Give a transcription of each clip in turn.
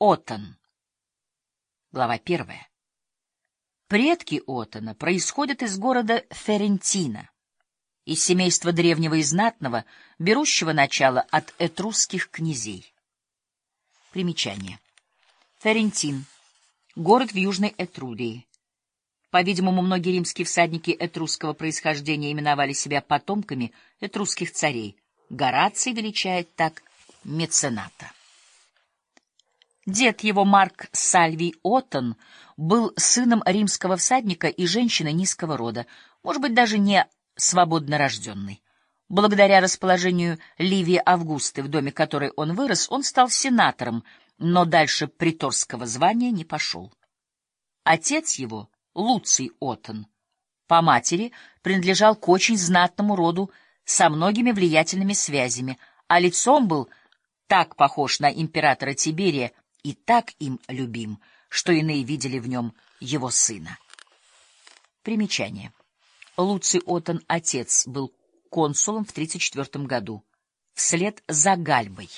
Отон. Глава первая. Предки Отона происходят из города Ферентина, из семейства древнего и знатного, берущего начало от этрусских князей. Примечание. Ферентин. Город в Южной Этрурии. По-видимому, многие римские всадники этрусского происхождения именовали себя потомками этрусских царей. Гораций величает так мецената. Дед его, Марк Сальвий Оттон, был сыном римского всадника и женщины низкого рода, может быть, даже не свободно рожденный. Благодаря расположению Ливии Августы, в доме которой он вырос, он стал сенатором, но дальше приторского звания не пошел. Отец его, Луций Оттон, по матери принадлежал к очень знатному роду со многими влиятельными связями, а лицом был так похож на императора Тиберия и так им любим, что иные видели в нем его сына. Примечание. Луций Отон, отец, был консулом в 34 году, вслед за Гальбой.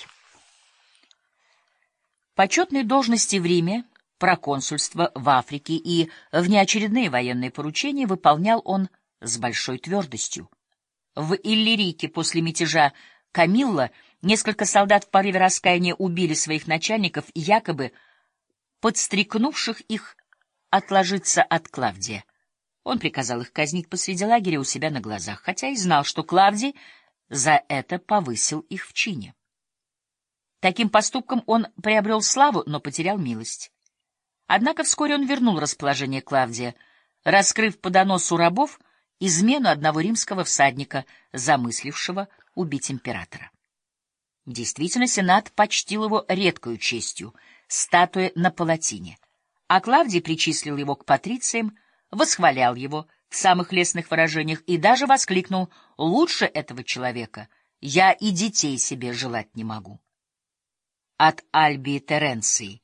Почетные должности в Риме, проконсульство в Африке и внеочередные военные поручения выполнял он с большой твердостью. В Иллирике после мятежа Камилла несколько солдат в порыве раскаяния убили своих начальников, якобы подстрекнувших их отложиться от Клавдия. Он приказал их казнить посреди лагеря у себя на глазах, хотя и знал, что Клавдий за это повысил их в чине. Таким поступком он приобрел славу, но потерял милость. Однако вскоре он вернул расположение Клавдия, раскрыв по доносу рабов измену одного римского всадника, замыслившего убить императора. Действительно, Сенат почтил его редкою честью — статуя на палатине, а Клавдий причислил его к патрициям, восхвалял его в самых лестных выражениях и даже воскликнул «Лучше этого человека я и детей себе желать не могу». От Альбии Теренции,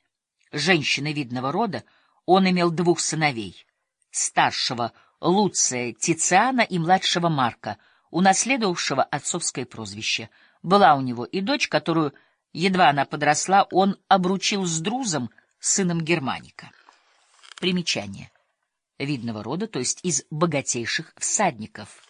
женщины видного рода, он имел двух сыновей — старшего Луция Тициана и младшего Марка — унаследовавшего отцовское прозвище. Была у него и дочь, которую, едва она подросла, он обручил с Друзом, сыном Германика. Примечание. Видного рода, то есть из богатейших всадников.